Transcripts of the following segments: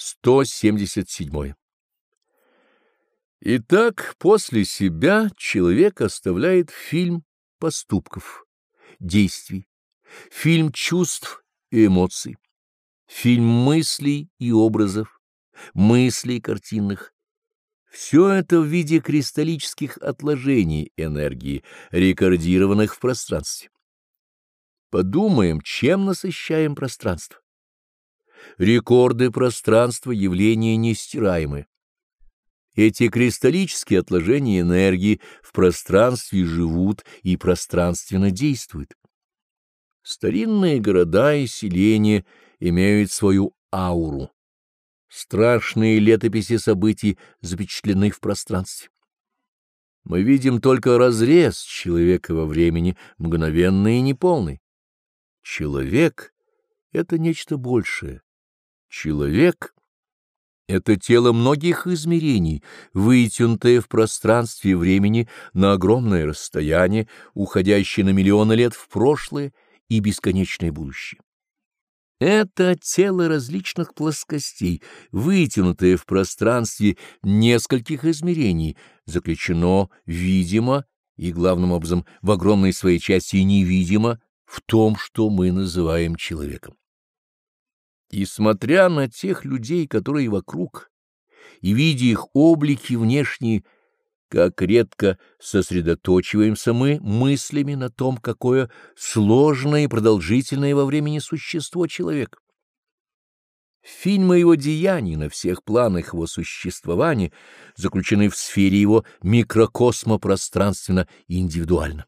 177. Итак, после себя человек оставляет фильм поступков, действий, фильм чувств и эмоций, фильм мыслей и образов, мыслей картинных. Все это в виде кристаллических отложений энергии, рекордированных в пространстве. Подумаем, чем насыщаем пространство. Рекорды пространства — явления нестираемые. Эти кристаллические отложения энергии в пространстве живут и пространственно действуют. Старинные города и селения имеют свою ауру. Страшные летописи событий запечатлены в пространстве. Мы видим только разрез человека во времени, мгновенный и неполный. Человек — это нечто большее. Человек — это тело многих измерений, вытянутое в пространстве времени на огромное расстояние, уходящее на миллионы лет в прошлое и бесконечное будущее. Это тело различных плоскостей, вытянутое в пространстве нескольких измерений, заключено видимо и, главным образом, в огромной своей части невидимо в том, что мы называем человеком. И смотря на тех людей, которые вокруг, и видя их облики внешние, как редко сосредоточиваемся мы мыслями на том, какое сложное и продолжительное во времени существо человек. Фильмы его деяний на всех планах его существования заключены в сфере его микрокосма пространственно и индивидуально.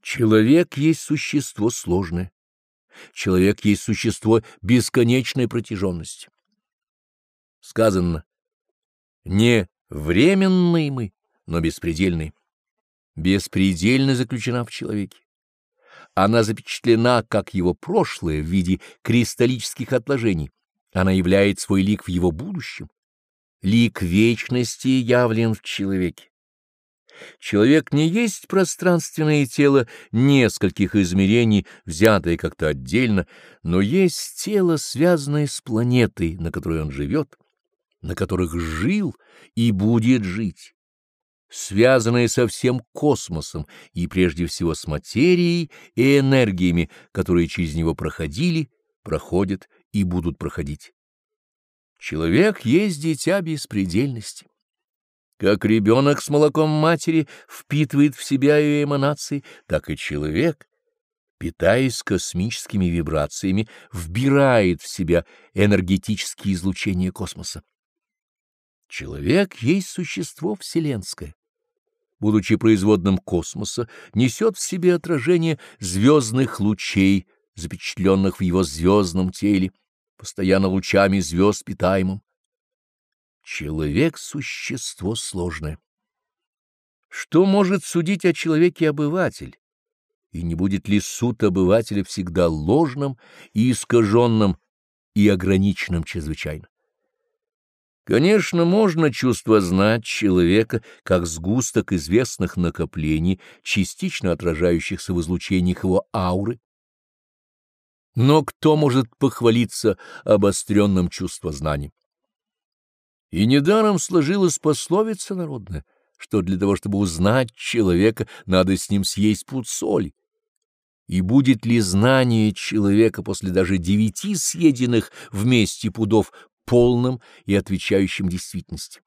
Человек есть существо сложное, Человек есть существо бесконечной протяженности. Сказано, не временные мы, но беспредельные. Беспредельно заключена в человеке. Она запечатлена, как его прошлое, в виде кристаллических отложений. Она являет свой лик в его будущем. Лик вечности явлен в человеке. Человек не есть пространственное тело нескольких измерений, взятое как-то отдельно, но есть тело, связанное с планетой, на которой он живет, на которых жил и будет жить, связанное со всем космосом и прежде всего с материей и энергиями, которые через него проходили, проходят и будут проходить. Человек есть дитя беспредельности. Как ребенок с молоком матери впитывает в себя ее эманации, так и человек, питаясь космическими вибрациями, вбирает в себя энергетические излучения космоса. Человек есть существо вселенское. Будучи производным космоса, несет в себе отражение звездных лучей, запечатленных в его звездном теле, постоянно лучами звезд питаемым. Человек — существо сложное. Что может судить о человеке обыватель? И не будет ли суд обывателя всегда ложным и искаженным и ограниченным чрезвычайно? Конечно, можно чувство знать человека как сгусток известных накоплений, частично отражающихся в излучениях его ауры. Но кто может похвалиться обостренным чувствознанием? И недаром сложилась пословица народная, что для того, чтобы узнать человека, надо с ним съесть пуд соли. И будет ли знание человека после даже девяти съеденных вместе пудов полным и отвечающим действительности?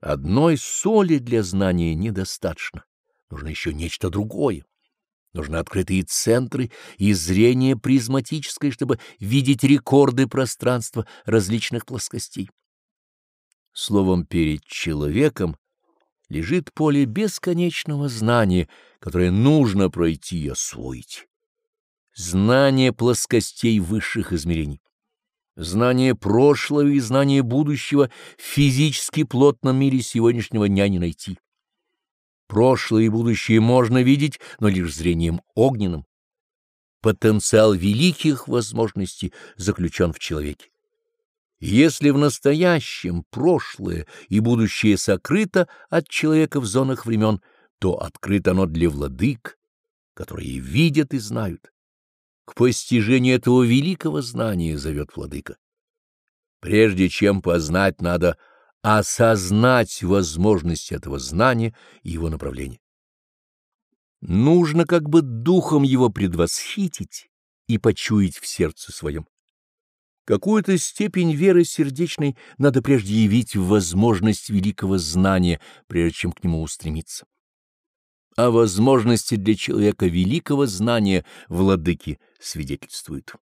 Одной соли для знания недостаточно, нужно еще нечто другое. Нужны открытые центры и зрение призматическое, чтобы видеть рекорды пространства различных плоскостей. Словом, перед человеком лежит поле бесконечного знания, которое нужно пройти и освоить. Знание плоскостей высших измерений. Знание прошлого и знание будущего в физически плотном мире сегодняшнего дня не найти. Прошлое и будущее можно видеть, но лишь зрением огненным. Потенциал великих возможностей заключен в человеке. Если в настоящем прошлое и будущее сокрыто от человека в зонах времен, то открыто оно для владык, которые видят и знают. К постижению этого великого знания зовет владыка. Прежде чем познать, надо осознать возможность этого знания и его направления. Нужно как бы духом его предвосхитить и почуять в сердце своем. Какую-то степень веры сердечной надо прежде явить в возможность великого знания, прежде чем к нему устремиться. О возможности для человека великого знания владыки свидетельствует.